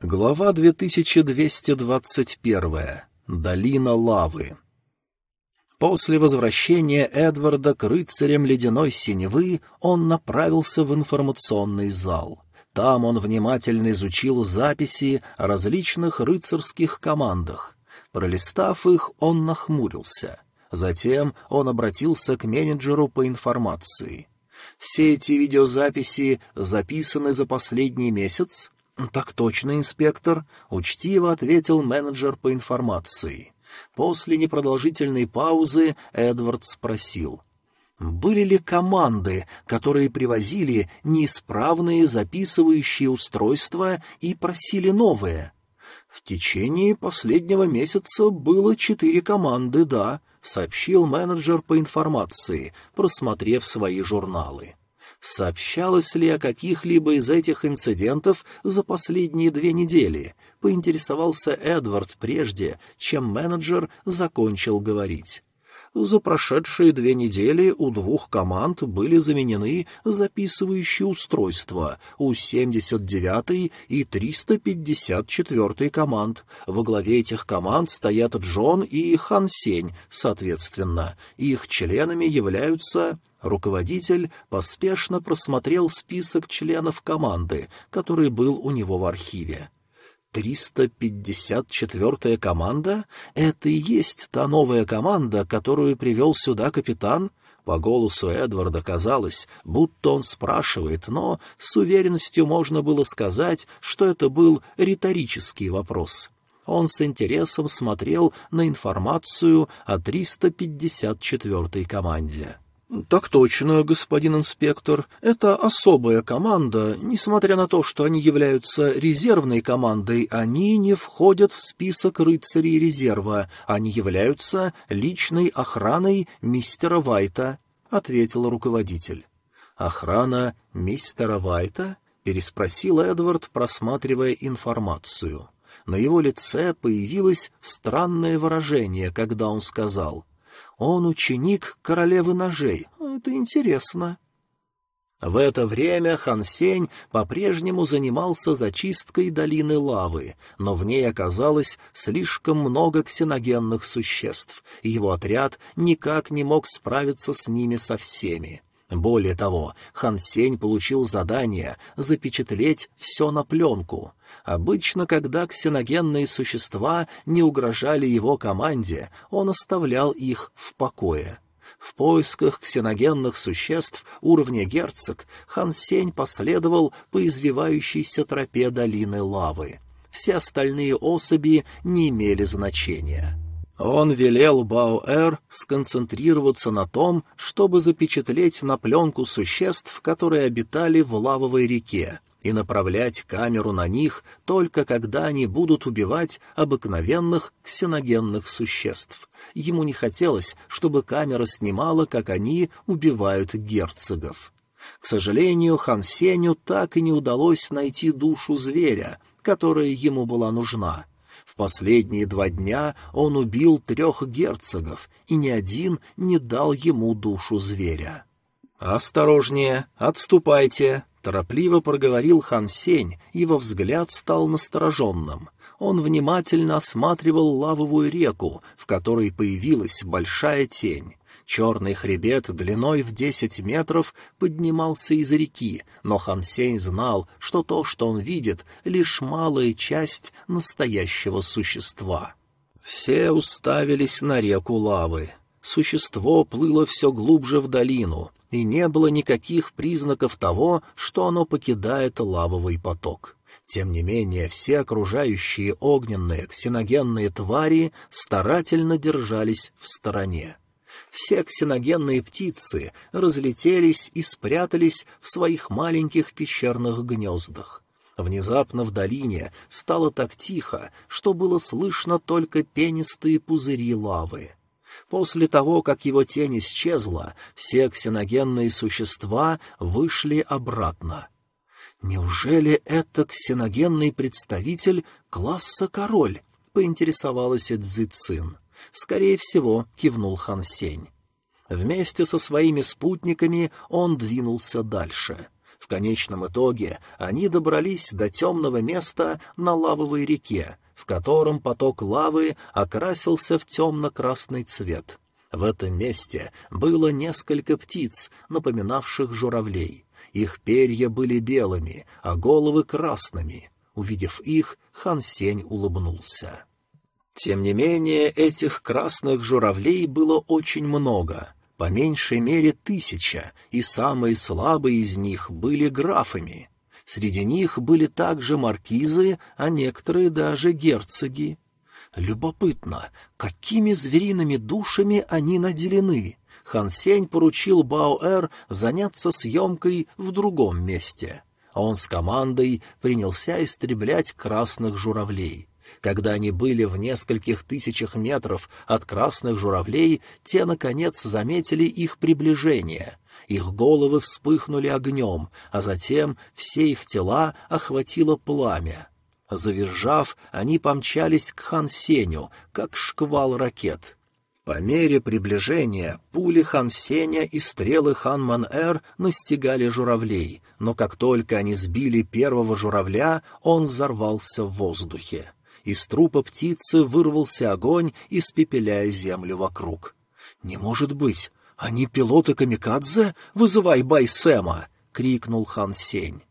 Глава 2221. Долина лавы. После возвращения Эдварда к рыцарям ледяной синевы он направился в информационный зал. Там он внимательно изучил записи о различных рыцарских командах. Пролистав их, он нахмурился. Затем он обратился к менеджеру по информации. «Все эти видеозаписи записаны за последний месяц?» «Так точно, инспектор», — учтиво ответил менеджер по информации. После непродолжительной паузы Эдвард спросил. «Были ли команды, которые привозили неисправные записывающие устройства и просили новые?» «В течение последнего месяца было четыре команды, да», — сообщил менеджер по информации, просмотрев свои журналы. Сообщалось ли о каких-либо из этих инцидентов за последние две недели? Поинтересовался Эдвард прежде, чем менеджер закончил говорить. За прошедшие две недели у двух команд были заменены записывающие устройства у 79-й и 354-й команд. Во главе этих команд стоят Джон и Хан Сень, соответственно. Их членами являются... Руководитель поспешно просмотрел список членов команды, который был у него в архиве. Триста пятьдесят четвертая команда? Это и есть та новая команда, которую привел сюда капитан? По голосу Эдварда казалось, будто он спрашивает, но с уверенностью можно было сказать, что это был риторический вопрос. Он с интересом смотрел на информацию о 354-й команде. «Так точно, господин инспектор. Это особая команда. Несмотря на то, что они являются резервной командой, они не входят в список рыцарей резерва. Они являются личной охраной мистера Вайта», — ответил руководитель. «Охрана мистера Вайта?» — переспросил Эдвард, просматривая информацию. На его лице появилось странное выражение, когда он сказал он ученик королевы ножей. Это интересно. В это время Хан Сень по-прежнему занимался зачисткой долины лавы, но в ней оказалось слишком много ксеногенных существ, и его отряд никак не мог справиться с ними со всеми. Более того, Хан Сень получил задание запечатлеть все на пленку. Обычно, когда ксеногенные существа не угрожали его команде, он оставлял их в покое. В поисках ксеногенных существ уровня герцог Хан Сень последовал по извивающейся тропе долины лавы. Все остальные особи не имели значения. Он велел Баоэр сконцентрироваться на том, чтобы запечатлеть на пленку существ, которые обитали в лавовой реке, и направлять камеру на них только когда они будут убивать обыкновенных ксеногенных существ. Ему не хотелось, чтобы камера снимала, как они убивают герцогов. К сожалению, Хан Сеню так и не удалось найти душу зверя, которая ему была нужна — последние два дня он убил трех герцогов, и ни один не дал ему душу зверя. «Осторожнее, отступайте!» — торопливо проговорил Хан Сень, его взгляд стал настороженным. Он внимательно осматривал лавовую реку, в которой появилась большая тень. Черный хребет длиной в десять метров поднимался из реки, но Хансень знал, что то, что он видит, — лишь малая часть настоящего существа. Все уставились на реку лавы. Существо плыло все глубже в долину, и не было никаких признаков того, что оно покидает лавовый поток. Тем не менее, все окружающие огненные ксеногенные твари старательно держались в стороне все ксеногенные птицы разлетелись и спрятались в своих маленьких пещерных гнездах. Внезапно в долине стало так тихо, что было слышно только пенистые пузыри лавы. После того, как его тень исчезла, все ксеногенные существа вышли обратно. «Неужели это ксеногенный представитель класса король?» — поинтересовалась Цзицин. «Скорее всего», — кивнул Хан Сень. Вместе со своими спутниками он двинулся дальше. В конечном итоге они добрались до темного места на лавовой реке, в котором поток лавы окрасился в темно-красный цвет. В этом месте было несколько птиц, напоминавших журавлей. Их перья были белыми, а головы — красными. Увидев их, Хан Сень улыбнулся. Тем не менее, этих красных журавлей было очень много, по меньшей мере тысяча, и самые слабые из них были графами. Среди них были также маркизы, а некоторые даже герцоги. Любопытно, какими звериными душами они наделены. Хан Сень поручил Баоэр заняться съемкой в другом месте. Он с командой принялся истреблять красных журавлей. Когда они были в нескольких тысячах метров от красных журавлей, те, наконец, заметили их приближение. Их головы вспыхнули огнем, а затем все их тела охватило пламя. Завизжав, они помчались к Хансеню, как шквал ракет. По мере приближения пули Хансеня и стрелы Ханман-Эр настигали журавлей, но как только они сбили первого журавля, он взорвался в воздухе. Из трупа птицы вырвался огонь, испепеляя землю вокруг. «Не может быть! Они пилоты камикадзе? Вызывай Байсема!» — крикнул Хан Сень.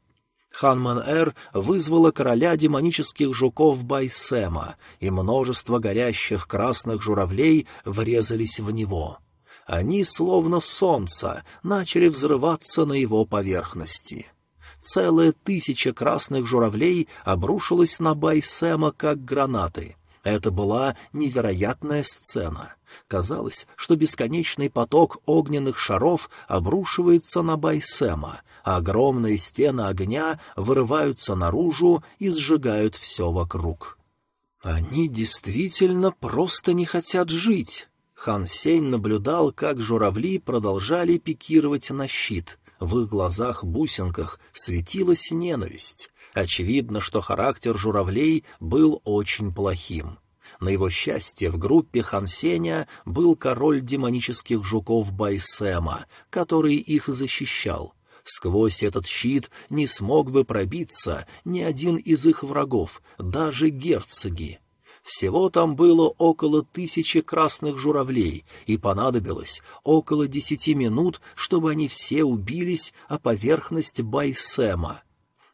Ханман-Эр вызвала короля демонических жуков Байсема, и множество горящих красных журавлей врезались в него. Они, словно солнце, начали взрываться на его поверхности. Целая тысяча красных журавлей обрушилась на Байсема, как гранаты. Это была невероятная сцена. Казалось, что бесконечный поток огненных шаров обрушивается на Байсема, а огромные стены огня вырываются наружу и сжигают все вокруг. Они действительно просто не хотят жить. Хан Сень наблюдал, как журавли продолжали пикировать на щит. В их глазах-бусинках светилась ненависть. Очевидно, что характер журавлей был очень плохим. На его счастье в группе Хансеня был король демонических жуков Байсема, который их защищал. Сквозь этот щит не смог бы пробиться ни один из их врагов, даже герцоги. Всего там было около тысячи красных журавлей, и понадобилось около десяти минут, чтобы они все убились о поверхность Байсема.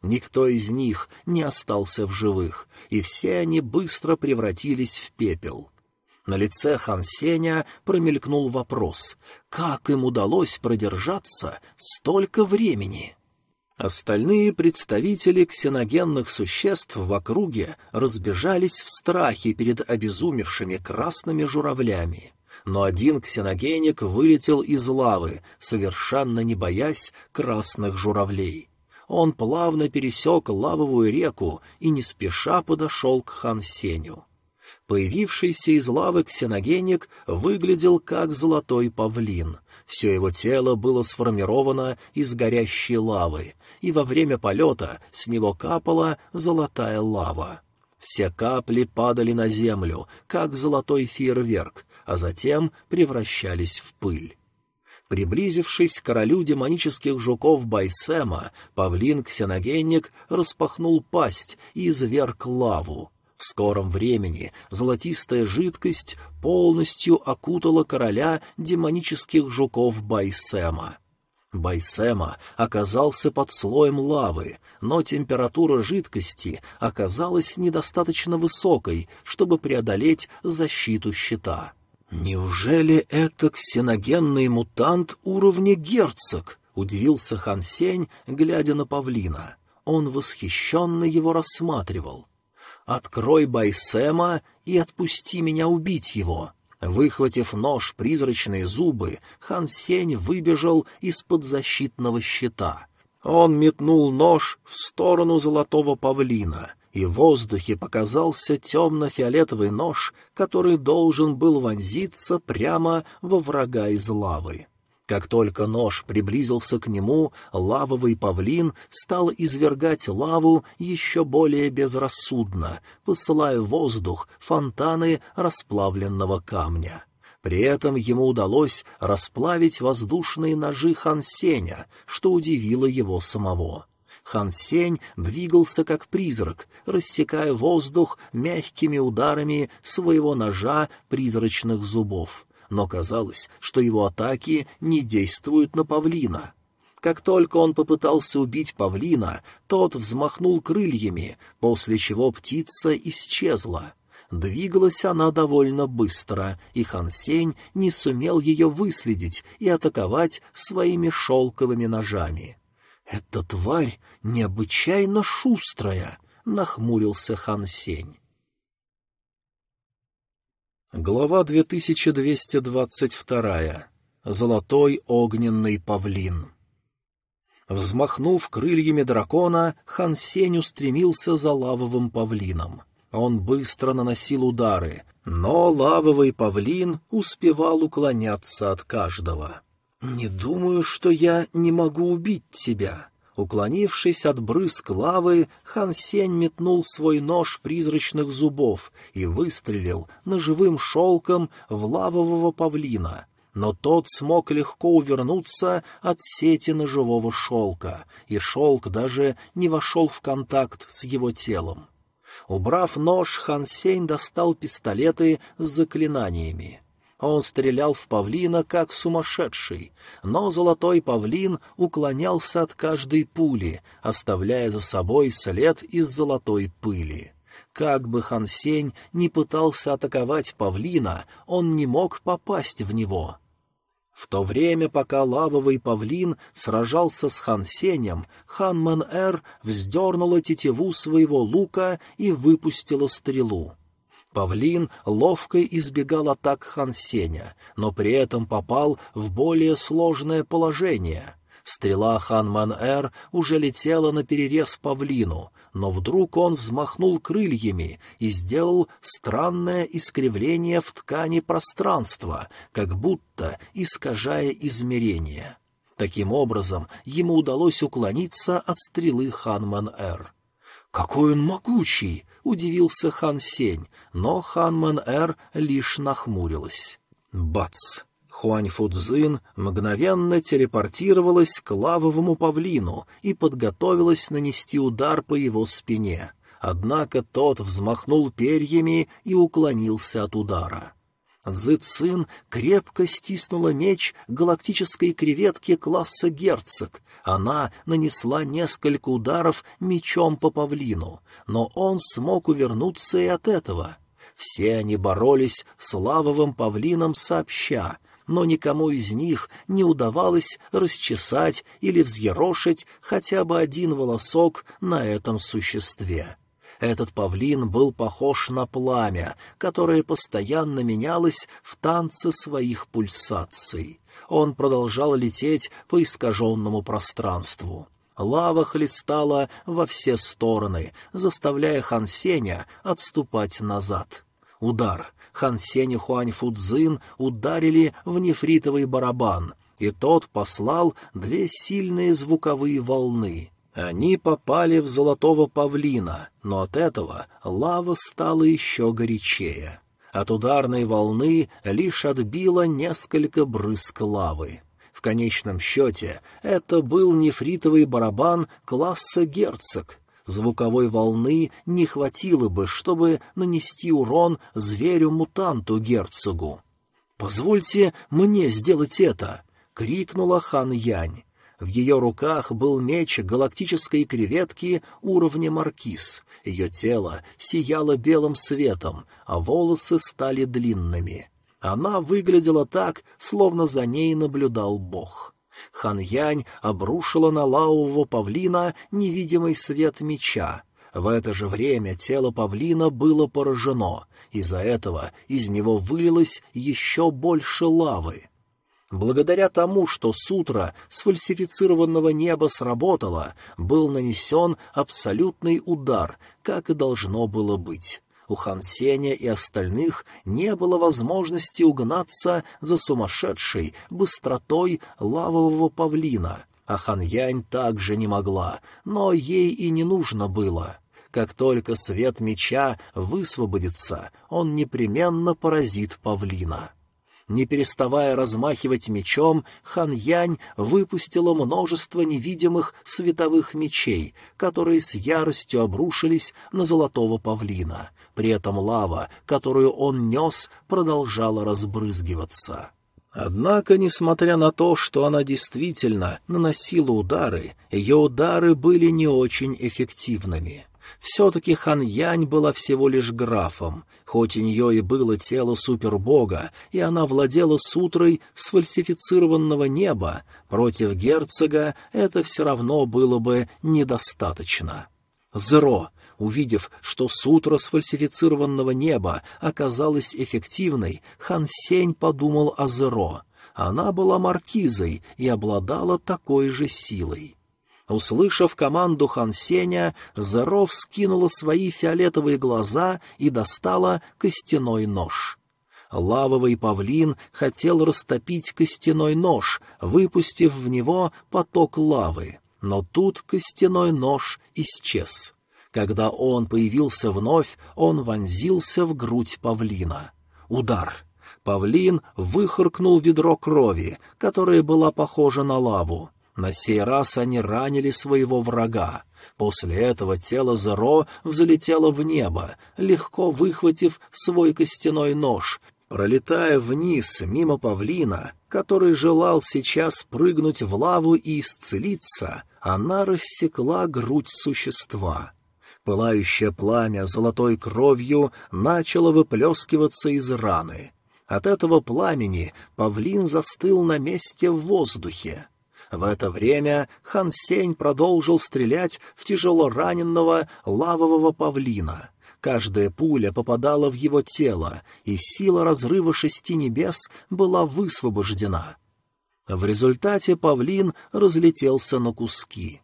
Никто из них не остался в живых, и все они быстро превратились в пепел. На лице Хан Сеня промелькнул вопрос, как им удалось продержаться столько времени? Остальные представители ксеногенных существ в округе разбежались в страхе перед обезумевшими красными журавлями. Но один ксеногеник вылетел из лавы, совершенно не боясь красных журавлей он плавно пересек лавовую реку и не спеша подошел к хан Сеню. Появившийся из лавы ксеногеник выглядел как золотой павлин. Все его тело было сформировано из горящей лавы, и во время полета с него капала золотая лава. Все капли падали на землю, как золотой фейерверк, а затем превращались в пыль. Приблизившись к королю демонических жуков Байсема, павлин-ксеногенник распахнул пасть и изверг лаву. В скором времени золотистая жидкость полностью окутала короля демонических жуков Байсема. Байсема оказался под слоем лавы, но температура жидкости оказалась недостаточно высокой, чтобы преодолеть защиту щита. «Неужели это ксеногенный мутант уровня герцог?» — удивился Хан Сень, глядя на павлина. Он восхищенно его рассматривал. «Открой Байсема и отпусти меня убить его!» Выхватив нож призрачные зубы, Хан Сень выбежал из-под защитного щита. Он метнул нож в сторону золотого павлина — и в воздухе показался темно-фиолетовый нож, который должен был вонзиться прямо во врага из лавы. Как только нож приблизился к нему, лавовый павлин стал извергать лаву еще более безрассудно, посылая в воздух фонтаны расплавленного камня. При этом ему удалось расплавить воздушные ножи Хан Сеня, что удивило его самого. Хан Сень двигался как призрак, рассекая воздух мягкими ударами своего ножа призрачных зубов. Но казалось, что его атаки не действуют на павлина. Как только он попытался убить павлина, тот взмахнул крыльями, после чего птица исчезла. Двигалась она довольно быстро, и Хансень не сумел ее выследить и атаковать своими шелковыми ножами. «Эта тварь необычайно шустрая», — нахмурился Хансень. Глава 2222. Золотой огненный павлин. Взмахнув крыльями дракона, Хан Сень устремился за лавовым павлином. Он быстро наносил удары, но лавовый павлин успевал уклоняться от каждого. «Не думаю, что я не могу убить тебя». Уклонившись от брызг лавы, Хан Сень метнул свой нож призрачных зубов и выстрелил ножевым шелком в лавового павлина. Но тот смог легко увернуться от сети ножевого шелка, и шелк даже не вошел в контакт с его телом. Убрав нож, Хан Сень достал пистолеты с заклинаниями. Он стрелял в павлина, как сумасшедший, но золотой павлин уклонялся от каждой пули, оставляя за собой след из золотой пыли. Как бы Хан Сень не пытался атаковать павлина, он не мог попасть в него. В то время, пока лавовый павлин сражался с Хан Сенем, Хан Мэн-Эр вздернула тетиву своего лука и выпустила стрелу. Павлин ловко избегал атак Хан Сеня, но при этом попал в более сложное положение. Стрела Хан Мэн-Эр уже летела наперерез павлину, но вдруг он взмахнул крыльями и сделал странное искривление в ткани пространства, как будто искажая измерение. Таким образом, ему удалось уклониться от стрелы Ханман-Эр. «Какой он могучий!» — удивился Хан Сень, но Ханман-Эр лишь нахмурилась. Бац! Хуань Фудзин мгновенно телепортировалась к лавовому павлину и подготовилась нанести удар по его спине. Однако тот взмахнул перьями и уклонился от удара. Цзы Цин крепко стиснула меч галактической креветки класса герцог. Она нанесла несколько ударов мечом по павлину, но он смог увернуться и от этого. Все они боролись с лавовым павлином сообща, но никому из них не удавалось расчесать или взъерошить хотя бы один волосок на этом существе. Этот павлин был похож на пламя, которое постоянно менялось в танце своих пульсаций. Он продолжал лететь по искаженному пространству. Лава хлестала во все стороны, заставляя Хансеня отступать назад. Удар. Хан Сень и Хуань Фудзин ударили в нефритовый барабан, и тот послал две сильные звуковые волны. Они попали в золотого павлина, но от этого лава стала еще горячее. От ударной волны лишь отбило несколько брызг лавы. В конечном счете это был нефритовый барабан класса герцог — звуковой волны не хватило бы, чтобы нанести урон зверю-мутанту-герцогу. «Позвольте мне сделать это!» — крикнула Хан Янь. В ее руках был меч галактической креветки уровня маркиз. Ее тело сияло белым светом, а волосы стали длинными. Она выглядела так, словно за ней наблюдал бог. Хан Янь обрушила на лаового павлина невидимый свет меча. В это же время тело павлина было поражено, из-за этого из него вылилось еще больше лавы. Благодаря тому, что сутра сфальсифицированного неба сработала, был нанесен абсолютный удар, как и должно было быть. У Хан Сеня и остальных не было возможности угнаться за сумасшедшей быстротой лавового павлина, а Хан Янь также не могла, но ей и не нужно было. Как только свет меча высвободится, он непременно поразит павлина. Не переставая размахивать мечом, Хан Янь выпустила множество невидимых световых мечей, которые с яростью обрушились на золотого павлина. При этом лава, которую он нес, продолжала разбрызгиваться. Однако, несмотря на то, что она действительно наносила удары, ее удары были не очень эффективными. Все-таки Хан Янь была всего лишь графом, хоть у нее и было тело супербога, и она владела сутрой сфальсифицированного неба, против герцога это все равно было бы недостаточно. Зеро, увидев, что сутра сфальсифицированного неба оказалась эффективной, Хан Сень подумал о Зеро. Она была маркизой и обладала такой же силой. Услышав команду Хан Сеня, Зеров скинула свои фиолетовые глаза и достала костяной нож. Лавовый павлин хотел растопить костяной нож, выпустив в него поток лавы, но тут костяной нож исчез. Когда он появился вновь, он вонзился в грудь павлина. Удар. Павлин выхаркнул ведро крови, которое было похоже на лаву. На сей раз они ранили своего врага. После этого тело Зеро взлетело в небо, легко выхватив свой костяной нож, пролетая вниз мимо павлина, который желал сейчас прыгнуть в лаву и исцелиться, она рассекла грудь существа. Пылающее пламя золотой кровью начало выплескиваться из раны. От этого пламени павлин застыл на месте в воздухе. В это время Хан Сень продолжил стрелять в тяжело раненного лавового павлина. Каждая пуля попадала в его тело, и сила разрыва шести небес была высвобождена. В результате павлин разлетелся на куски.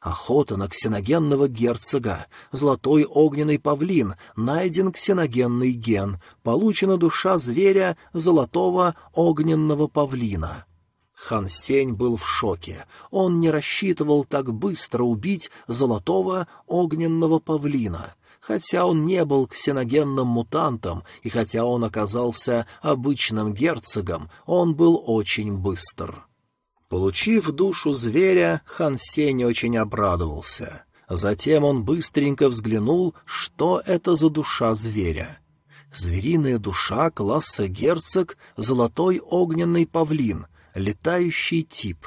Охота на ксеногенного герцога. Золотой огненный павлин. Найден ксеногенный ген. Получена душа зверя золотого огненного павлина. Хан Сень был в шоке. Он не рассчитывал так быстро убить золотого огненного павлина. Хотя он не был ксеногенным мутантом, и хотя он оказался обычным герцогом, он был очень быстр. Получив душу зверя, Хан Сень очень обрадовался. Затем он быстренько взглянул, что это за душа зверя. Звериная душа класса герцог — золотой огненный павлин, летающий тип.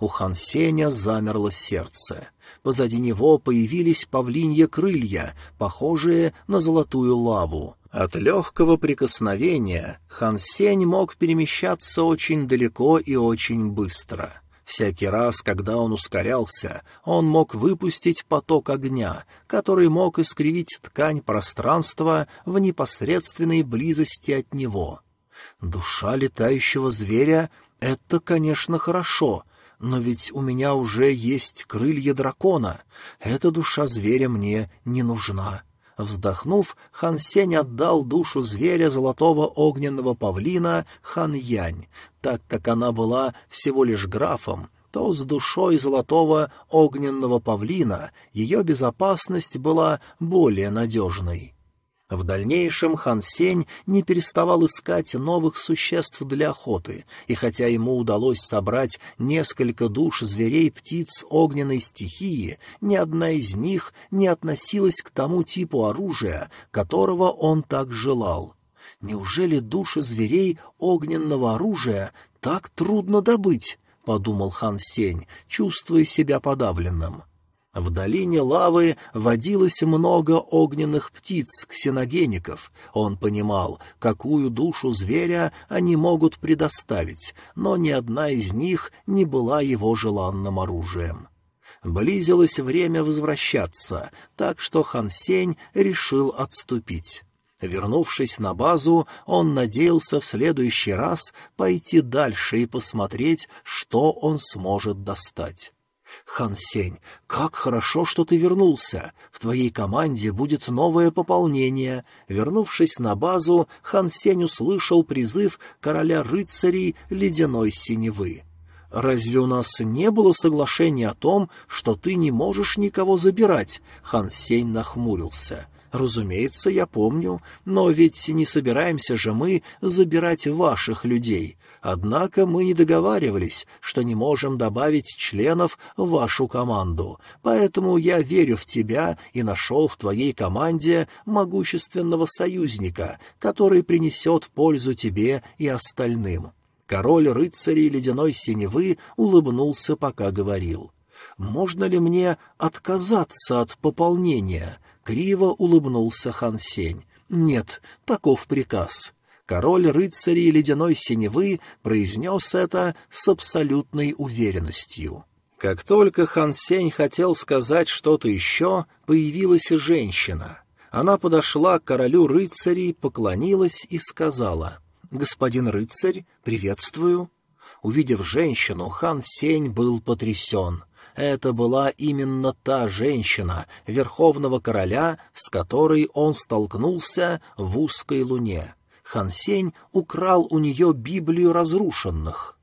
У Хан Сеня замерло сердце. Позади него появились павлинья крылья, похожие на золотую лаву. От легкого прикосновения Хан Сень мог перемещаться очень далеко и очень быстро. Всякий раз, когда он ускорялся, он мог выпустить поток огня, который мог искривить ткань пространства в непосредственной близости от него. Душа летающего зверя это, конечно, хорошо, но ведь у меня уже есть крылья дракона. Эта душа зверя мне не нужна. Вздохнув, хан Сень отдал душу зверя золотого огненного павлина хан Янь. Так как она была всего лишь графом, то с душой золотого огненного павлина ее безопасность была более надежной. В дальнейшем Хан Сень не переставал искать новых существ для охоты, и хотя ему удалось собрать несколько душ зверей-птиц огненной стихии, ни одна из них не относилась к тому типу оружия, которого он так желал. «Неужели души зверей огненного оружия так трудно добыть?» — подумал Хан Сень, чувствуя себя подавленным. — в долине лавы водилось много огненных птиц-ксеногеников. Он понимал, какую душу зверя они могут предоставить, но ни одна из них не была его желанным оружием. Близилось время возвращаться, так что Хан Сень решил отступить. Вернувшись на базу, он надеялся в следующий раз пойти дальше и посмотреть, что он сможет достать. «Хан Сень, как хорошо, что ты вернулся. В твоей команде будет новое пополнение». Вернувшись на базу, Хан Сень услышал призыв короля рыцарей ледяной синевы. «Разве у нас не было соглашения о том, что ты не можешь никого забирать?» Хан Сень нахмурился. Разумеется, я помню, но ведь не собираемся же мы забирать ваших людей. Однако мы не договаривались, что не можем добавить членов в вашу команду, поэтому я верю в тебя и нашел в твоей команде могущественного союзника, который принесет пользу тебе и остальным». Король рыцарей ледяной синевы улыбнулся, пока говорил. «Можно ли мне отказаться от пополнения?» Криво улыбнулся Хан Сень. «Нет, таков приказ». Король рыцарей ледяной синевы произнес это с абсолютной уверенностью. Как только Хан Сень хотел сказать что-то еще, появилась женщина. Она подошла к королю рыцарей, поклонилась и сказала, «Господин рыцарь, приветствую». Увидев женщину, Хан Сень был потрясен. Это была именно та женщина, верховного короля, с которой он столкнулся в узкой луне. Хансень украл у нее Библию разрушенных.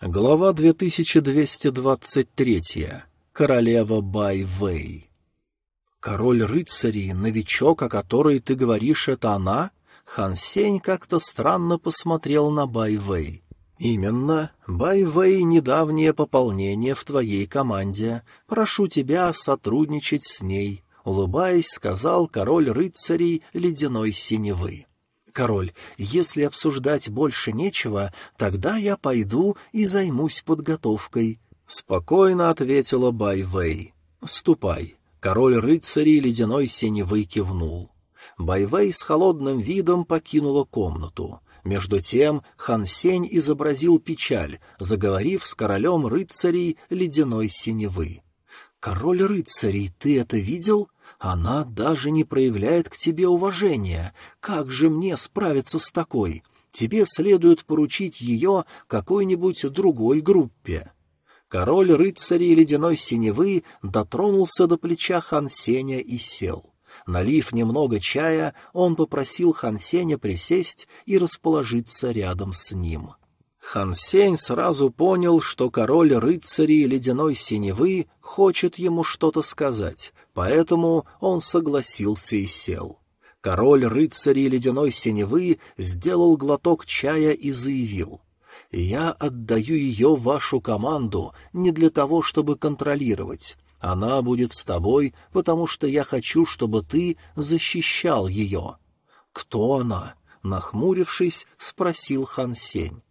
Глава 2223. Королева Бай-Вэй. «Король рыцарей, новичок, о которой ты говоришь, это она?» Хан как-то странно посмотрел на Бай-Вэй. «Именно. Байвей — недавнее пополнение в твоей команде. Прошу тебя сотрудничать с ней», — улыбаясь, сказал король рыцарей ледяной синевы. «Король, если обсуждать больше нечего, тогда я пойду и займусь подготовкой», — спокойно ответила Байвей. «Ступай». Король рыцарей ледяной синевы кивнул. Байвей с холодным видом покинула комнату. Между тем Хан Сень изобразил печаль, заговорив с королем рыцарей ледяной синевы. «Король рыцарей, ты это видел? Она даже не проявляет к тебе уважения. Как же мне справиться с такой? Тебе следует поручить ее какой-нибудь другой группе». Король рыцарей ледяной синевы дотронулся до плеча Хан Сеня и сел. Налив немного чая, он попросил Хан Сеня присесть и расположиться рядом с ним. Хан Сень сразу понял, что король рыцарей ледяной синевы хочет ему что-то сказать, поэтому он согласился и сел. Король рыцарей ледяной синевы сделал глоток чая и заявил — «Я отдаю ее вашу команду не для того, чтобы контролировать. Она будет с тобой, потому что я хочу, чтобы ты защищал ее. Кто она? Нахмурившись, спросил Хан Сень.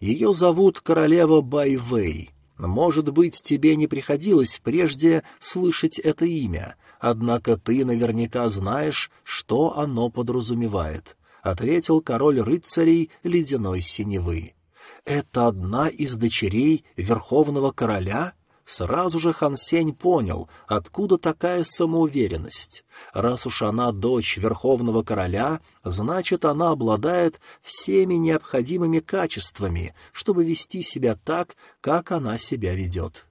Ее зовут королева Байвей. Может быть, тебе не приходилось прежде слышать это имя, однако ты наверняка знаешь, что оно подразумевает, — ответил король рыцарей ледяной синевы. — Это одна из дочерей верховного короля? Сразу же Хан Сень понял, откуда такая самоуверенность. Раз уж она дочь Верховного Короля, значит, она обладает всеми необходимыми качествами, чтобы вести себя так, как она себя ведет.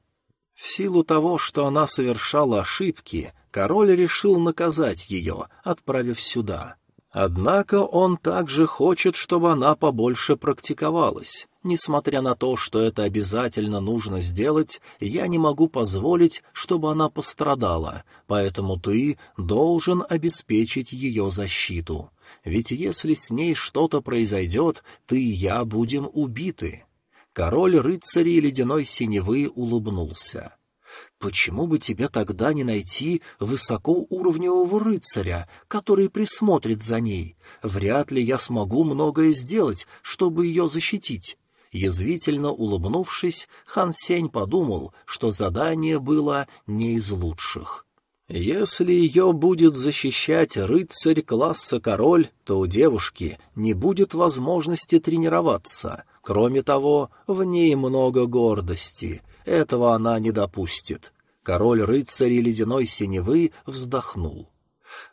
В силу того, что она совершала ошибки, король решил наказать ее, отправив сюда. Однако он также хочет, чтобы она побольше практиковалась. Несмотря на то, что это обязательно нужно сделать, я не могу позволить, чтобы она пострадала, поэтому ты должен обеспечить ее защиту. Ведь если с ней что-то произойдет, ты и я будем убиты». Король рыцарей ледяной синевы улыбнулся. Почему бы тебе тогда не найти высокоуровневого рыцаря, который присмотрит за ней? Вряд ли я смогу многое сделать, чтобы ее защитить. Язвительно улыбнувшись, Хан Сень подумал, что задание было не из лучших. Если ее будет защищать рыцарь класса король, то у девушки не будет возможности тренироваться. Кроме того, в ней много гордости. Этого она не допустит. Король рыцарей ледяной синевы вздохнул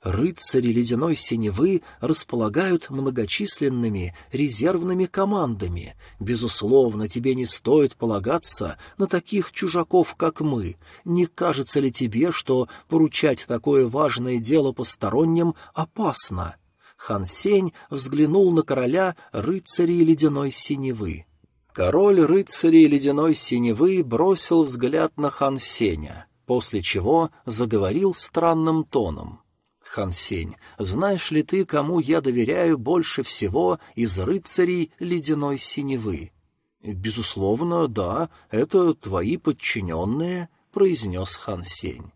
рыцари ледяной синевы располагают многочисленными резервными командами. Безусловно, тебе не стоит полагаться на таких чужаков, как мы. Не кажется ли тебе, что поручать такое важное дело посторонним опасно?» Хан Сень взглянул на короля рыцарей ледяной синевы. Король рыцарей ледяной синевы бросил взгляд на Хан Сеня. после чего заговорил странным тоном. «Хан Сень, знаешь ли ты, кому я доверяю больше всего из рыцарей ледяной синевы?» «Безусловно, да, это твои подчиненные», — произнес Хан Сень.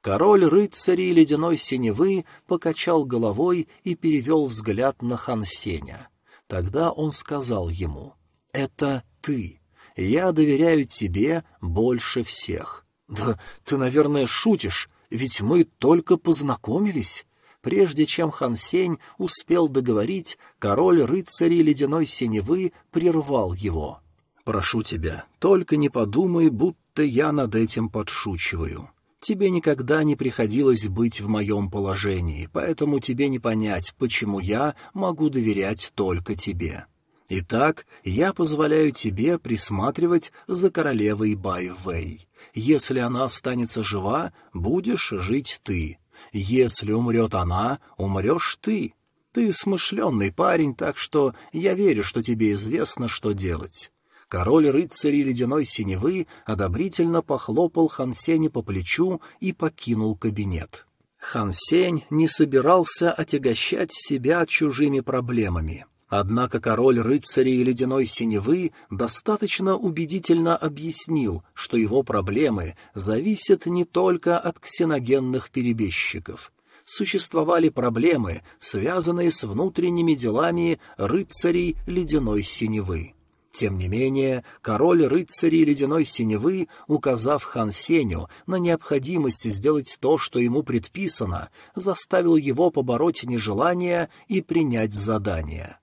Король рыцарей ледяной синевы покачал головой и перевел взгляд на Хан Сеня. Тогда он сказал ему, «Это ты. Я доверяю тебе больше всех». «Да ты, наверное, шутишь, ведь мы только познакомились». Прежде чем Хан Сень успел договорить, король рыцарей ледяной синевы прервал его. «Прошу тебя, только не подумай, будто я над этим подшучиваю. Тебе никогда не приходилось быть в моем положении, поэтому тебе не понять, почему я могу доверять только тебе. Итак, я позволяю тебе присматривать за королевой Байвей. Если она останется жива, будешь жить ты. Если умрет она, умрешь ты. Ты смышленный парень, так что я верю, что тебе известно, что делать. Король рыцарей ледяной синевы одобрительно похлопал Хансене по плечу и покинул кабинет. Хансень не собирался отягощать себя чужими проблемами. Однако король рыцарей ледяной синевы достаточно убедительно объяснил, что его проблемы зависят не только от ксеногенных перебежчиков. Существовали проблемы, связанные с внутренними делами рыцарей ледяной синевы. Тем не менее, король рыцарей ледяной синевы, указав хан Сеню на необходимость сделать то, что ему предписано, заставил его побороть нежелание и принять задание.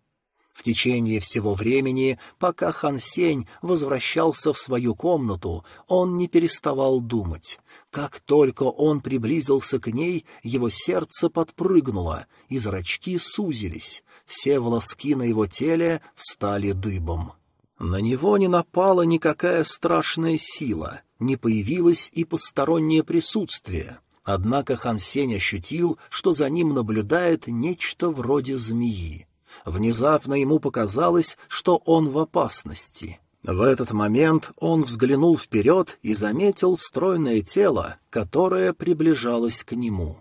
В течение всего времени, пока Хан Сень возвращался в свою комнату, он не переставал думать. Как только он приблизился к ней, его сердце подпрыгнуло, и зрачки сузились, все волоски на его теле встали дыбом. На него не напала никакая страшная сила, не появилось и постороннее присутствие. Однако Хан Сень ощутил, что за ним наблюдает нечто вроде змеи. Внезапно ему показалось, что он в опасности. В этот момент он взглянул вперед и заметил стройное тело, которое приближалось к нему.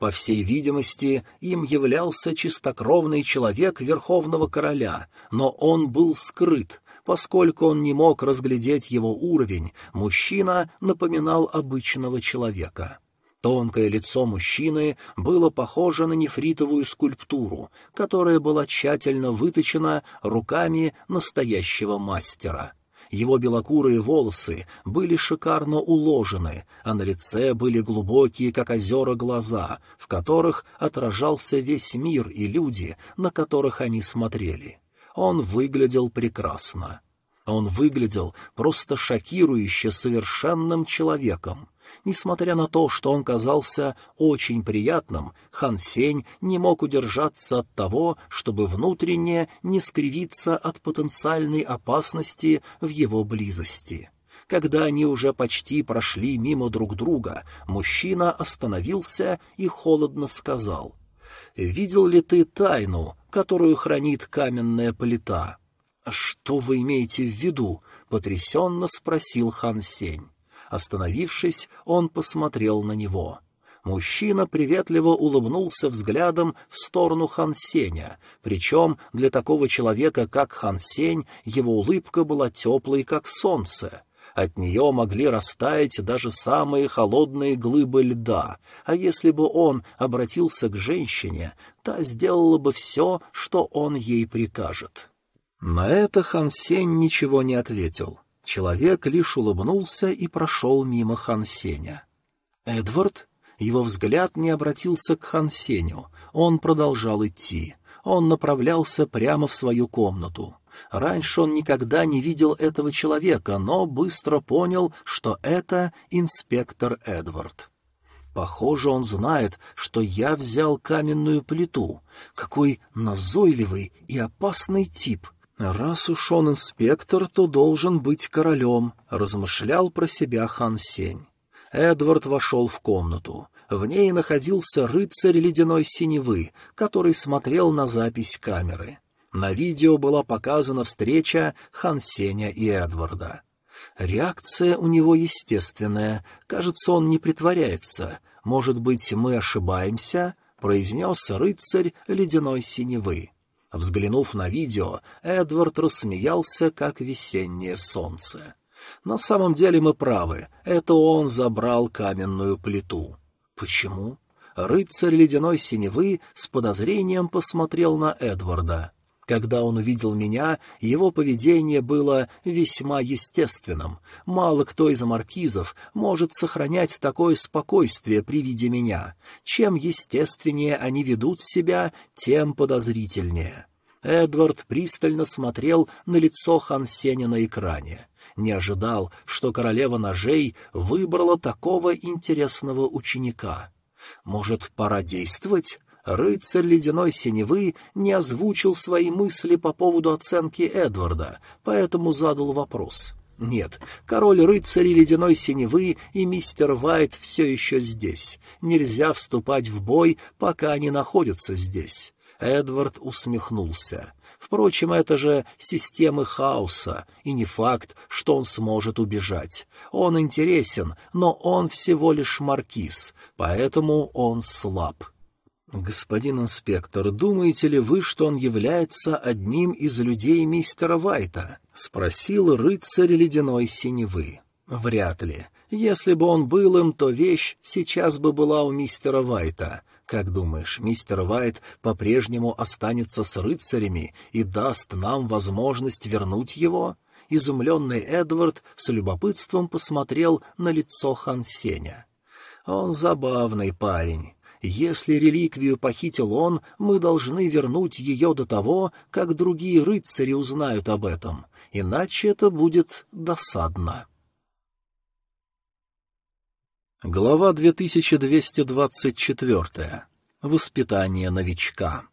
По всей видимости, им являлся чистокровный человек Верховного Короля, но он был скрыт, Поскольку он не мог разглядеть его уровень, мужчина напоминал обычного человека. Тонкое лицо мужчины было похоже на нефритовую скульптуру, которая была тщательно выточена руками настоящего мастера. Его белокурые волосы были шикарно уложены, а на лице были глубокие, как озера, глаза, в которых отражался весь мир и люди, на которых они смотрели. Он выглядел прекрасно. Он выглядел просто шокирующе совершенным человеком. Несмотря на то, что он казался очень приятным, Хан Сень не мог удержаться от того, чтобы внутренне не скривиться от потенциальной опасности в его близости. Когда они уже почти прошли мимо друг друга, мужчина остановился и холодно сказал — видел ли ты тайну, которую хранит каменная плита?» «Что вы имеете в виду?» — потрясенно спросил хан Сень. Остановившись, он посмотрел на него. Мужчина приветливо улыбнулся взглядом в сторону Хан Сеня, причем для такого человека, как Хан Сень, его улыбка была теплой, как солнце. От нее могли растаять даже самые холодные глыбы льда, а если бы он обратился к женщине, та сделала бы все, что он ей прикажет. На это Хан Сень ничего не ответил. Человек лишь улыбнулся и прошел мимо Хан Сеня. «Эдвард?» Его взгляд не обратился к Хан Сеню. Он продолжал идти. Он направлялся прямо в свою комнату. Раньше он никогда не видел этого человека, но быстро понял, что это инспектор Эдвард. Похоже, он знает, что я взял каменную плиту. Какой назойливый и опасный тип. Раз уж он инспектор, то должен быть королем, размышлял про себя хан Сень. Эдвард вошел в комнату. В ней находился рыцарь ледяной синевы, который смотрел на запись камеры. На видео была показана встреча Хан Сеня и Эдварда. Реакция у него естественная. Кажется, он не притворяется. Может быть, мы ошибаемся? произнес рыцарь ледяной синевы. Взглянув на видео, Эдвард рассмеялся, как весеннее солнце. На самом деле мы правы, это он забрал каменную плиту. Почему? Рыцарь ледяной синевы с подозрением посмотрел на Эдварда. Когда он увидел меня, его поведение было весьма естественным. Мало кто из маркизов может сохранять такое спокойствие при виде меня. Чем естественнее они ведут себя, тем подозрительнее. Эдвард пристально смотрел на лицо Хансеня на экране. Не ожидал, что королева ножей выбрала такого интересного ученика. Может, пора действовать? Рыцарь ледяной синевы не озвучил свои мысли по поводу оценки Эдварда, поэтому задал вопрос. Нет, король рыцарей ледяной синевы и мистер Вайт все еще здесь. Нельзя вступать в бой, пока они находятся здесь. Эдвард усмехнулся. Впрочем, это же системы хаоса, и не факт, что он сможет убежать. Он интересен, но он всего лишь маркиз, поэтому он слаб. «Господин инспектор, думаете ли вы, что он является одним из людей мистера Вайта?» — спросил рыцарь ледяной синевы. «Вряд ли. Если бы он был им, то вещь сейчас бы была у мистера Вайта. Как думаешь, мистер Вайт по-прежнему останется с рыцарями и даст нам возможность вернуть его?» Изумленный Эдвард с любопытством посмотрел на лицо Хансеня. «Он забавный парень». Если реликвию похитил он, мы должны вернуть ее до того, как другие рыцари узнают об этом, иначе это будет досадно. Глава 2224. Воспитание новичка.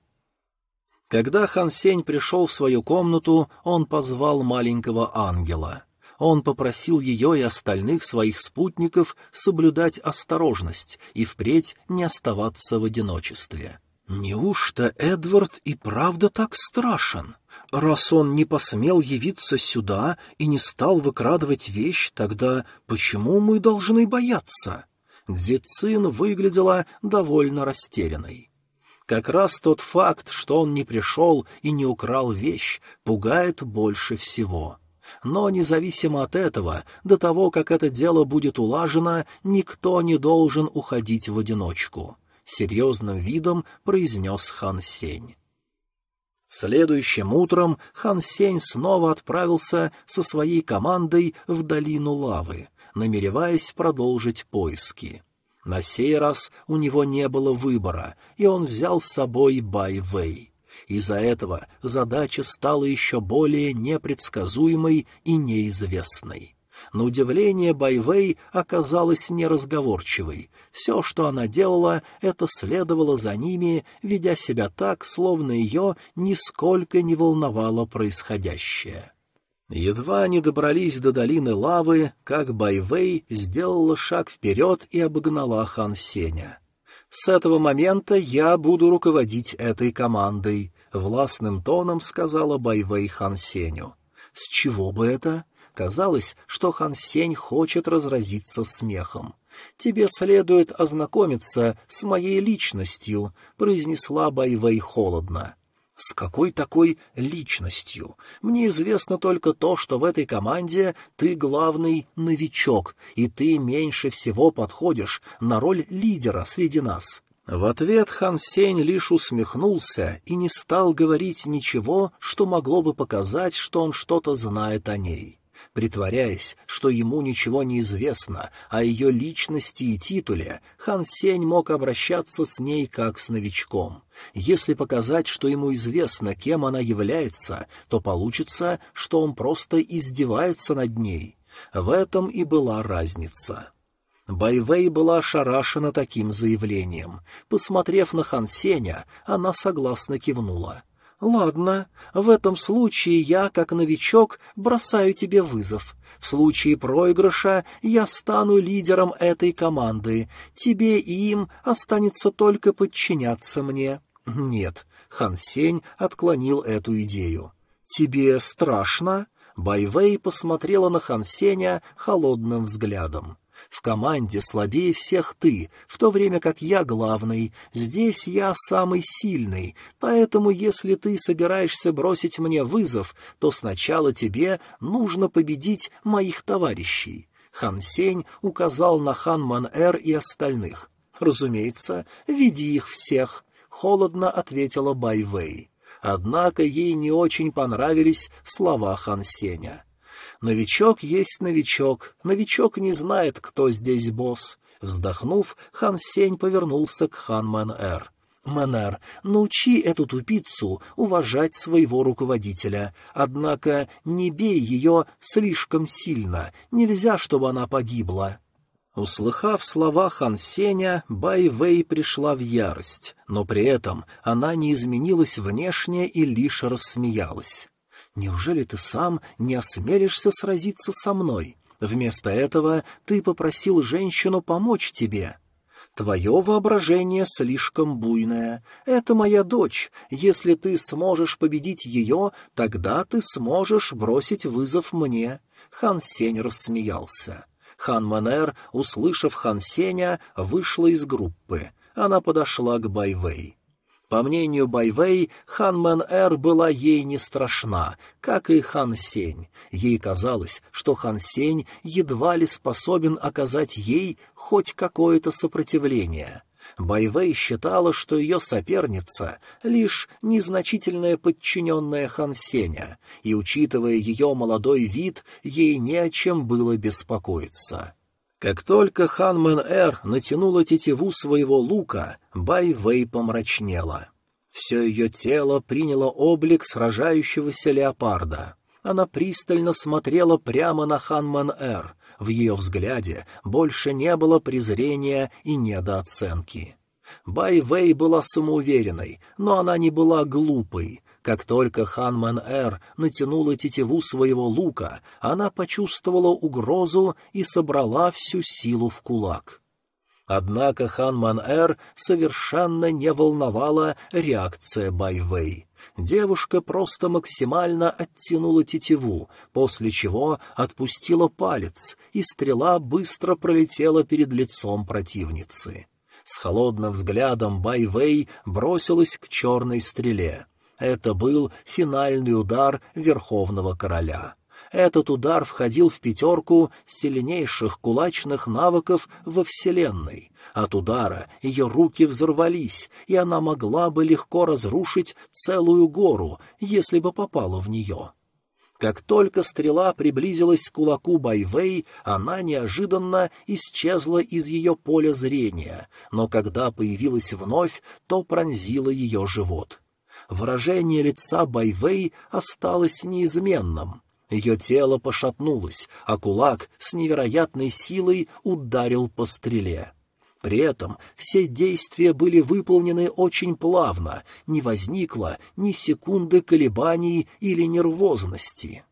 Когда Хан Сень пришел в свою комнату, он позвал маленького ангела — он попросил ее и остальных своих спутников соблюдать осторожность и впредь не оставаться в одиночестве. Неужто Эдвард и правда так страшен? Раз он не посмел явиться сюда и не стал выкрадывать вещь, тогда почему мы должны бояться? Дзицин выглядела довольно растерянной. Как раз тот факт, что он не пришел и не украл вещь, пугает больше всего. Но независимо от этого, до того, как это дело будет улажено, никто не должен уходить в одиночку. Серьезным видом произнес Хан Сень. Следующим утром Хан Сень снова отправился со своей командой в долину лавы, намереваясь продолжить поиски. На сей раз у него не было выбора, и он взял с собой Бай Вэй. Из-за этого задача стала еще более непредсказуемой и неизвестной. На удивление Байвей оказалась неразговорчивой. Все, что она делала, это следовало за ними, ведя себя так, словно ее нисколько не волновало происходящее. Едва они добрались до долины лавы, как Байвей сделала шаг вперед и обогнала Хан Сеня. «С этого момента я буду руководить этой командой», — властным тоном сказала Байвей Хан Сеню. «С чего бы это?» Казалось, что Хан Сень хочет разразиться смехом. «Тебе следует ознакомиться с моей личностью», — произнесла Байвей холодно. «С какой такой личностью? Мне известно только то, что в этой команде ты главный новичок, и ты меньше всего подходишь на роль лидера среди нас». В ответ Хан Сень лишь усмехнулся и не стал говорить ничего, что могло бы показать, что он что-то знает о ней притворяясь, что ему ничего не известно о ее личности и титуле, Хан Сень мог обращаться с ней как с новичком. Если показать, что ему известно, кем она является, то получится, что он просто издевается над ней. В этом и была разница. Байвей была ошарашена таким заявлением. Посмотрев на Хан Сеня, она согласно кивнула. «Ладно, в этом случае я, как новичок, бросаю тебе вызов. В случае проигрыша я стану лидером этой команды. Тебе и им останется только подчиняться мне». «Нет», — Хан Сень отклонил эту идею. «Тебе страшно?» Байвей посмотрела на Хан Сеня холодным взглядом. В команде слабее всех ты, в то время как я главный. Здесь я самый сильный, поэтому если ты собираешься бросить мне вызов, то сначала тебе нужно победить моих товарищей». Хан Сень указал на Хан Ман-Эр и остальных. «Разумеется, веди их всех», — холодно ответила Бай Вэй. Однако ей не очень понравились слова Хан Сеня. Новичок есть новичок, новичок не знает, кто здесь босс. Вздохнув, Хан Сень повернулся к Хан Мэн-Эр. «Мэн-Эр, научи эту тупицу уважать своего руководителя, однако не бей ее слишком сильно, нельзя, чтобы она погибла». Услыхав слова Хан Сеня, Бай Вэй пришла в ярость, но при этом она не изменилась внешне и лишь рассмеялась. Неужели ты сам не осмелишься сразиться со мной? Вместо этого ты попросил женщину помочь тебе. Твое воображение слишком буйное. Это моя дочь. Если ты сможешь победить ее, тогда ты сможешь бросить вызов мне». Хан Сень рассмеялся. Хан Мэн-Эр, услышав Хан Сеня, вышла из группы. Она подошла к Байвей. По мнению Байвей, Хан Мэн-Эр была ей не страшна, как и Хан Сень. Ей казалось, что Хан Сень едва ли способен оказать ей хоть какое-то сопротивление. Байвей считала, что ее соперница — лишь незначительная подчиненная Хан Сеня, и, учитывая ее молодой вид, ей не о чем было беспокоиться. Как только хан Мэн-Эр натянула тетиву своего лука, Бай-Вэй помрачнела. Все ее тело приняло облик сражающегося леопарда. Она пристально смотрела прямо на хан Мэн-Эр. В ее взгляде больше не было презрения и недооценки. Бай-Вэй была самоуверенной, но она не была глупой. Как только хан Мэн-Эр натянула тетиву своего лука, она почувствовала угрозу и собрала всю силу в кулак. Однако хан Ман-Эр совершенно не волновала реакция Байвей. Девушка просто максимально оттянула тетиву, после чего отпустила палец, и стрела быстро пролетела перед лицом противницы. С холодным взглядом Байвей бросилась к черной стреле. Это был финальный удар Верховного Короля. Этот удар входил в пятерку сильнейших кулачных навыков во Вселенной. От удара ее руки взорвались, и она могла бы легко разрушить целую гору, если бы попала в нее. Как только стрела приблизилась к кулаку Байвей, она неожиданно исчезла из ее поля зрения, но когда появилась вновь, то пронзила ее живот выражение лица Байвей осталось неизменным. Ее тело пошатнулось, а кулак с невероятной силой ударил по стреле. При этом все действия были выполнены очень плавно, не возникло ни секунды колебаний или нервозности.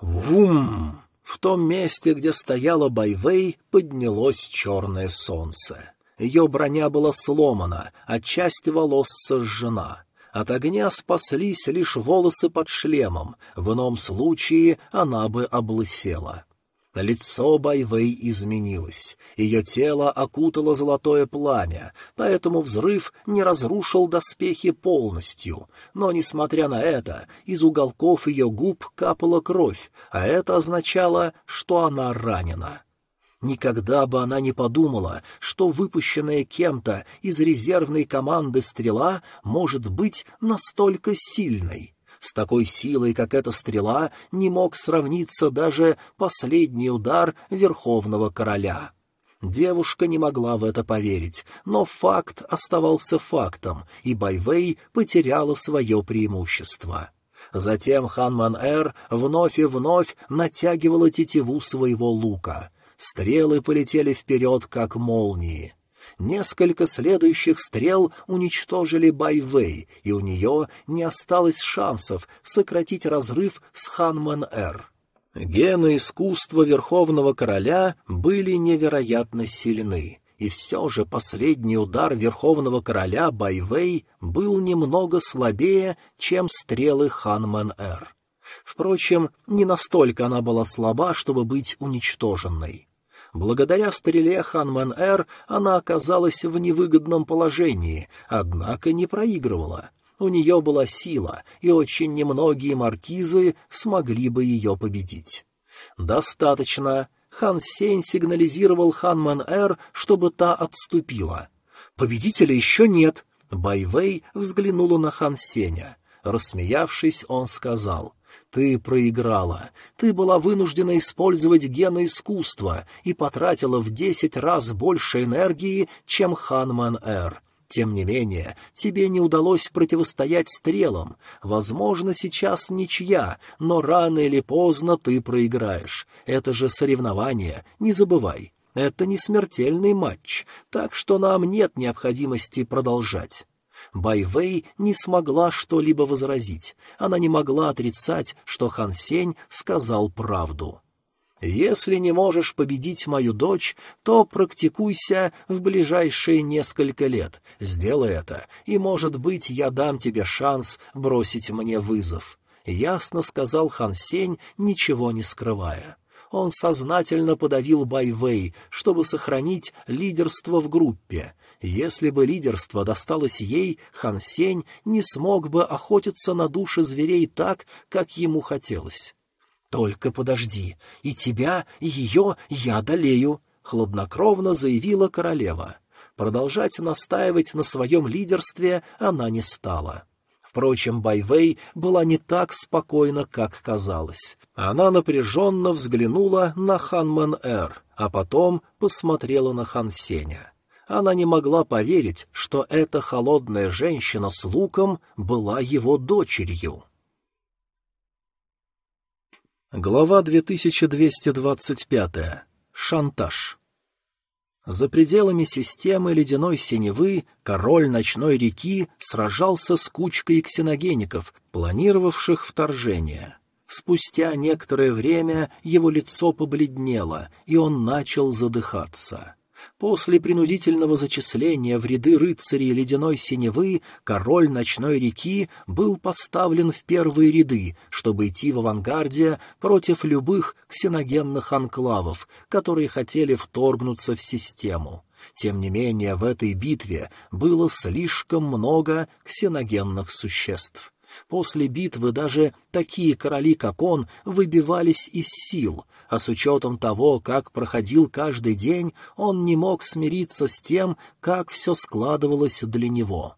Вум! В том месте, где стояла Байвей, поднялось черное солнце. Ее броня была сломана, а часть волос сожжена. От огня спаслись лишь волосы под шлемом, в ином случае она бы облысела. Лицо Байвей изменилось, ее тело окутало золотое пламя, поэтому взрыв не разрушил доспехи полностью, но, несмотря на это, из уголков ее губ капала кровь, а это означало, что она ранена. Никогда бы она не подумала, что выпущенная кем-то из резервной команды стрела может быть настолько сильной. С такой силой, как эта стрела, не мог сравниться даже последний удар Верховного Короля. Девушка не могла в это поверить, но факт оставался фактом, и Байвей потеряла свое преимущество. Затем Хан Ман-Эр вновь и вновь натягивала тетиву своего лука — Стрелы полетели вперед, как молнии. Несколько следующих стрел уничтожили Байвей, и у нее не осталось шансов сократить разрыв с Ханман-Эр. Гены искусства Верховного Короля были невероятно сильны, и все же последний удар Верховного Короля Байвей был немного слабее, чем стрелы Ханман-Эр. Впрочем, не настолько она была слаба, чтобы быть уничтоженной. Благодаря стреле Ханмен-Эр она оказалась в невыгодном положении, однако не проигрывала. У нее была сила, и очень немногие маркизы смогли бы ее победить. «Достаточно», Хан Сень сигнализировал Хан Мэн-Эр, чтобы та отступила. «Победителя еще нет!» Байвей взглянула на Хан Сеня. Рассмеявшись, он сказал, «Ты проиграла. Ты была вынуждена использовать гено-искусства и потратила в десять раз больше энергии, чем Хан Мэн-Эр. Тем не менее, тебе не удалось противостоять стрелам. Возможно, сейчас ничья, но рано или поздно ты проиграешь. Это же соревнование, не забывай. Это не смертельный матч, так что нам нет необходимости продолжать. Байвей не смогла что-либо возразить. Она не могла отрицать, что Хан Сень сказал правду. Если не можешь победить мою дочь, то практикуйся в ближайшие несколько лет. Сделай это, и, может быть, я дам тебе шанс бросить мне вызов. Ясно сказал Хан Сень, ничего не скрывая. Он сознательно подавил Байвей, чтобы сохранить лидерство в группе. Если бы лидерство досталось ей, Хан Сень не смог бы охотиться на души зверей так, как ему хотелось. «Только подожди, и тебя, и ее я одолею», — хладнокровно заявила королева. Продолжать настаивать на своем лидерстве она не стала. Впрочем, Байвей была не так спокойна, как казалось. Она напряженно взглянула на Ханман-Эр, а потом посмотрела на Хан Сеня. Она не могла поверить, что эта холодная женщина с луком была его дочерью. Глава 2225. Шантаж. За пределами системы ледяной синевы король ночной реки сражался с кучкой ксеногеников, планировавших вторжение. Спустя некоторое время его лицо побледнело, и он начал задыхаться. После принудительного зачисления в ряды рыцарей ледяной синевы король ночной реки был поставлен в первые ряды, чтобы идти в авангарде против любых ксеногенных анклавов, которые хотели вторгнуться в систему. Тем не менее, в этой битве было слишком много ксеногенных существ. После битвы даже такие короли, как он, выбивались из сил, а с учетом того, как проходил каждый день, он не мог смириться с тем, как все складывалось для него.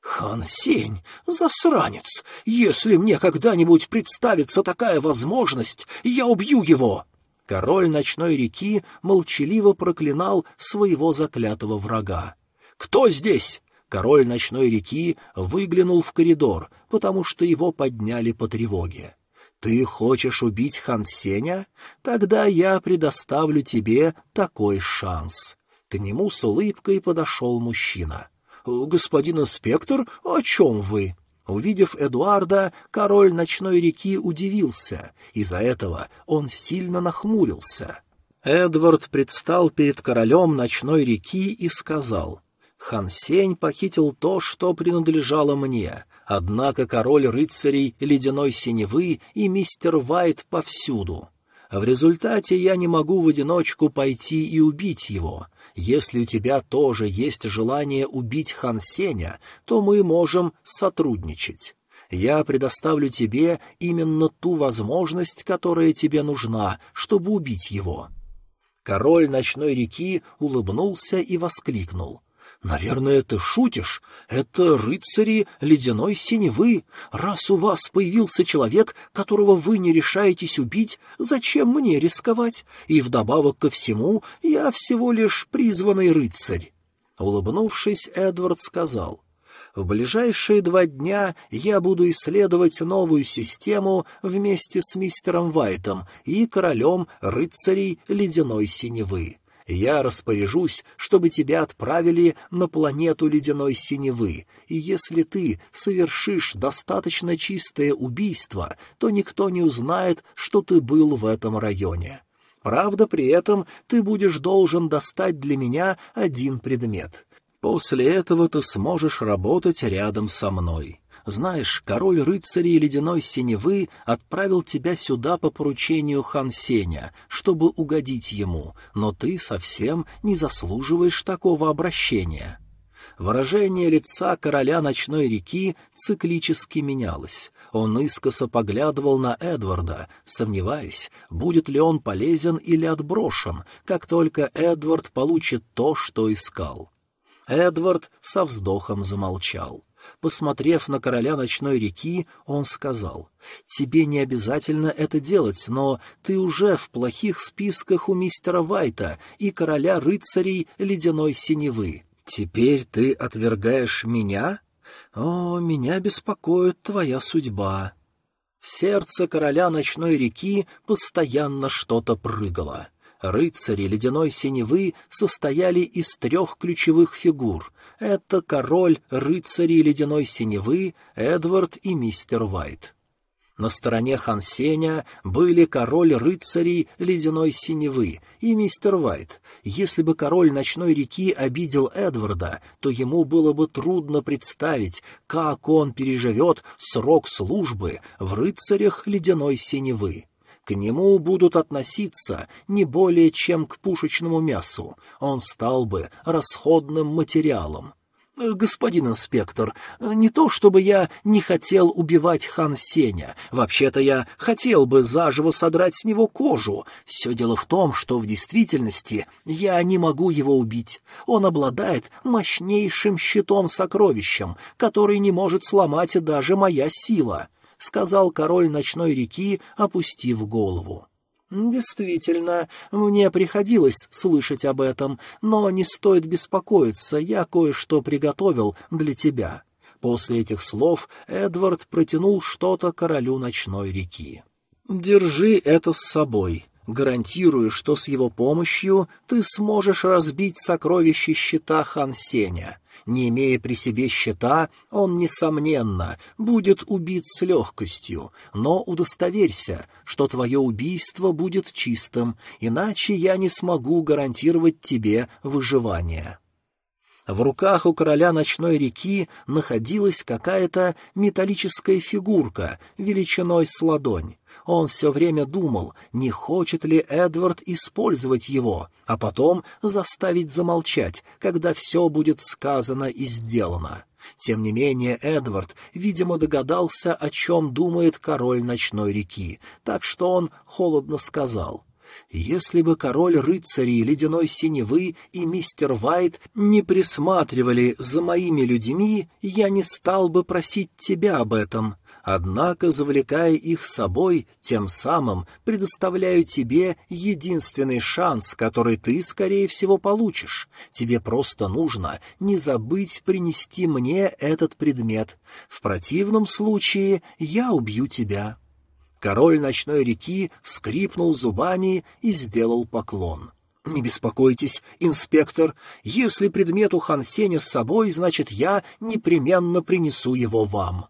«Хан Сень, засранец! Если мне когда-нибудь представится такая возможность, я убью его!» Король ночной реки молчаливо проклинал своего заклятого врага. «Кто здесь?» Король ночной реки выглянул в коридор, потому что его подняли по тревоге. Ты хочешь убить Хан Сеня? Тогда я предоставлю тебе такой шанс. К нему с улыбкой подошел мужчина. «Господин инспектор, о чем вы?» Увидев Эдуарда, король ночной реки удивился. Из-за этого он сильно нахмурился. Эдвард предстал перед королем ночной реки и сказал, «Хан Сень похитил то, что принадлежало мне. Однако король рыцарей ледяной синевы и мистер Вайт повсюду. В результате я не могу в одиночку пойти и убить его. Если у тебя тоже есть желание убить Хан Сеня, то мы можем сотрудничать. Я предоставлю тебе именно ту возможность, которая тебе нужна, чтобы убить его». Король ночной реки улыбнулся и воскликнул. «Наверное, ты шутишь? Это рыцари ледяной синевы. Раз у вас появился человек, которого вы не решаетесь убить, зачем мне рисковать? И вдобавок ко всему, я всего лишь призванный рыцарь». Улыбнувшись, Эдвард сказал, «В ближайшие два дня я буду исследовать новую систему вместе с мистером Вайтом и королем рыцарей ледяной синевы». Я распоряжусь, чтобы тебя отправили на планету ледяной синевы, и если ты совершишь достаточно чистое убийство, то никто не узнает, что ты был в этом районе. Правда, при этом ты будешь должен достать для меня один предмет. После этого ты сможешь работать рядом со мной. Знаешь, король рыцарей ледяной синевы отправил тебя сюда по поручению хан Сеня, чтобы угодить ему, но ты совсем не заслуживаешь такого обращения». Выражение лица короля ночной реки циклически менялось. Он искоса поглядывал на Эдварда, сомневаясь, будет ли он полезен или отброшен, как только Эдвард получит то, что искал. Эдвард со вздохом замолчал. Посмотрев на короля ночной реки, он сказал, «Тебе не обязательно это делать, но ты уже в плохих списках у мистера Вайта и короля рыцарей ледяной синевы. Теперь ты отвергаешь меня? О, меня беспокоит твоя судьба». Сердце короля ночной реки постоянно что-то прыгало. Рыцари ледяной синевы состояли из трех ключевых фигур. Это король рыцарей ледяной синевы, Эдвард и мистер Вайт. На стороне Хансеня были король рыцарей ледяной синевы и мистер Вайт. Если бы король ночной реки обидел Эдварда, то ему было бы трудно представить, как он переживет срок службы в рыцарях ледяной синевы. К нему будут относиться не более чем к пушечному мясу. Он стал бы расходным материалом. «Э, «Господин инспектор, не то чтобы я не хотел убивать хан Сеня. Вообще-то я хотел бы заживо содрать с него кожу. Все дело в том, что в действительности я не могу его убить. Он обладает мощнейшим щитом-сокровищем, который не может сломать даже моя сила. — сказал король ночной реки, опустив голову. «Действительно, мне приходилось слышать об этом, но не стоит беспокоиться, я кое-что приготовил для тебя». После этих слов Эдвард протянул что-то королю ночной реки. «Держи это с собой. Гарантирую, что с его помощью ты сможешь разбить сокровище щита Хан Сеня. Не имея при себе щита, он, несомненно, будет убит с легкостью, но удостоверься, что твое убийство будет чистым, иначе я не смогу гарантировать тебе выживание». В руках у короля ночной реки находилась какая-то металлическая фигурка величиной с ладонь. Он все время думал, не хочет ли Эдвард использовать его, а потом заставить замолчать, когда все будет сказано и сделано. Тем не менее, Эдвард, видимо, догадался, о чем думает король ночной реки, так что он холодно сказал. Если бы король рыцарей ледяной синевы и мистер Вайт не присматривали за моими людьми, я не стал бы просить тебя об этом. Однако, завлекая их с собой, тем самым предоставляю тебе единственный шанс, который ты, скорее всего, получишь. Тебе просто нужно не забыть принести мне этот предмет. В противном случае я убью тебя». Король ночной реки скрипнул зубами и сделал поклон. «Не беспокойтесь, инспектор. Если предмет у Хансеня с собой, значит, я непременно принесу его вам».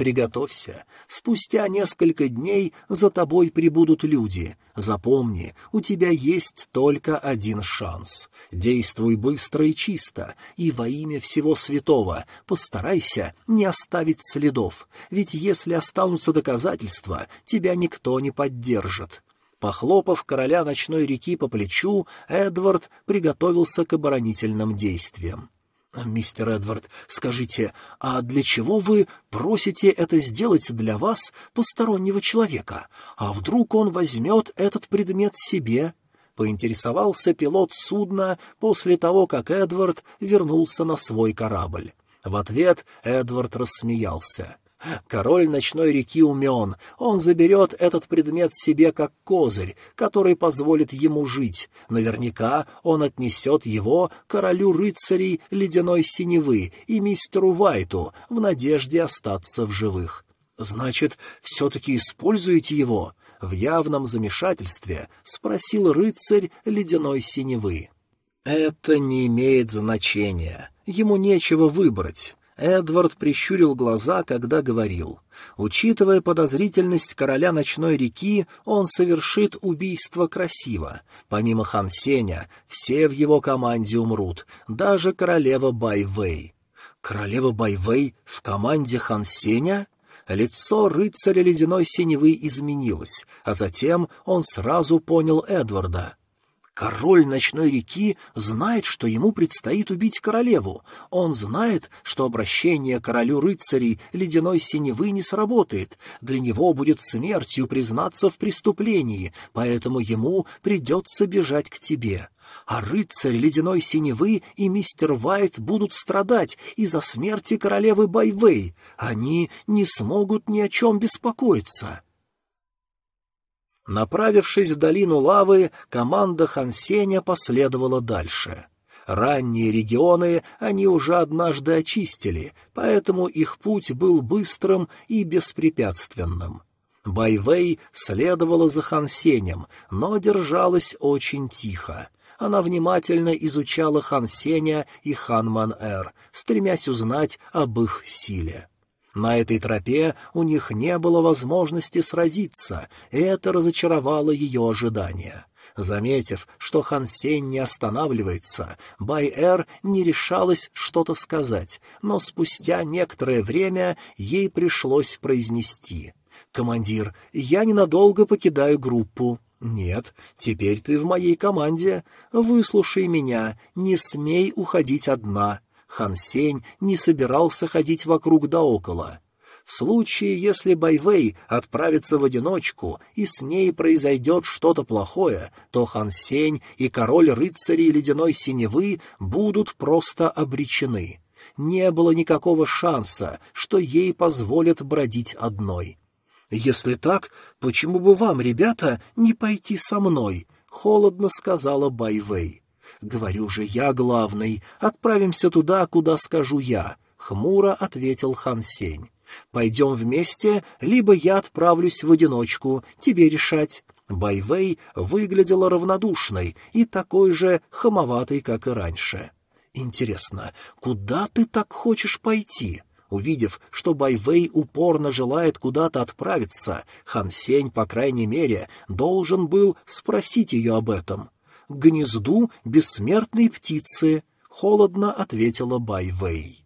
Приготовься. Спустя несколько дней за тобой прибудут люди. Запомни, у тебя есть только один шанс. Действуй быстро и чисто, и во имя всего святого постарайся не оставить следов, ведь если останутся доказательства, тебя никто не поддержит. Похлопав короля ночной реки по плечу, Эдвард приготовился к оборонительным действиям. «Мистер Эдвард, скажите, а для чего вы просите это сделать для вас, постороннего человека? А вдруг он возьмет этот предмет себе?» Поинтересовался пилот судна после того, как Эдвард вернулся на свой корабль. В ответ Эдвард рассмеялся. Король ночной реки умен, он заберет этот предмет себе как козырь, который позволит ему жить. Наверняка он отнесет его королю рыцарей ледяной синевы и мистеру Вайту в надежде остаться в живых. «Значит, все-таки используете его?» — в явном замешательстве спросил рыцарь ледяной синевы. «Это не имеет значения. Ему нечего выбрать. Эдвард прищурил глаза, когда говорил. Учитывая подозрительность короля ночной реки, он совершит убийство красиво. Помимо Хан Сеня, все в его команде умрут, даже королева Байвей. Королева Байвей в команде Хан Сеня? Лицо рыцаря ледяной синевы изменилось, а затем он сразу понял Эдварда. Король ночной реки знает, что ему предстоит убить королеву. Он знает, что обращение королю рыцарей ледяной синевы не сработает. Для него будет смертью признаться в преступлении, поэтому ему придется бежать к тебе а рыцарь ледяной синевы и мистер Вайт будут страдать из-за смерти королевы Байвей. Они не смогут ни о чем беспокоиться. Направившись в долину лавы, команда Хансеня последовала дальше. Ранние регионы они уже однажды очистили, поэтому их путь был быстрым и беспрепятственным. Байвей следовала за Хансенем, но держалась очень тихо она внимательно изучала хан Сеня и хан Ман-Эр, стремясь узнать об их силе. На этой тропе у них не было возможности сразиться, и это разочаровало ее ожидания. Заметив, что Хан Сень не останавливается, Бай-Эр не решалась что-то сказать, но спустя некоторое время ей пришлось произнести. «Командир, я ненадолго покидаю группу». «Нет, теперь ты в моей команде. Выслушай меня, не смей уходить одна». Хан Сень не собирался ходить вокруг да около. В случае, если Байвей отправится в одиночку и с ней произойдет что-то плохое, то Хан Сень и король рыцарей ледяной синевы будут просто обречены. Не было никакого шанса, что ей позволят бродить одной. «Если так, почему бы вам, ребята, не пойти со мной?» — холодно сказала Байвей. «Говорю же, я главный. Отправимся туда, куда скажу я», — хмуро ответил Хан Сень. «Пойдем вместе, либо я отправлюсь в одиночку. Тебе решать». Байвей выглядела равнодушной и такой же хамоватой, как и раньше. «Интересно, куда ты так хочешь пойти?» Увидев, что Байвей упорно желает куда-то отправиться, Хан Сень, по крайней мере, должен был спросить ее об этом. «К гнезду бессмертной птицы», — холодно ответила Байвей.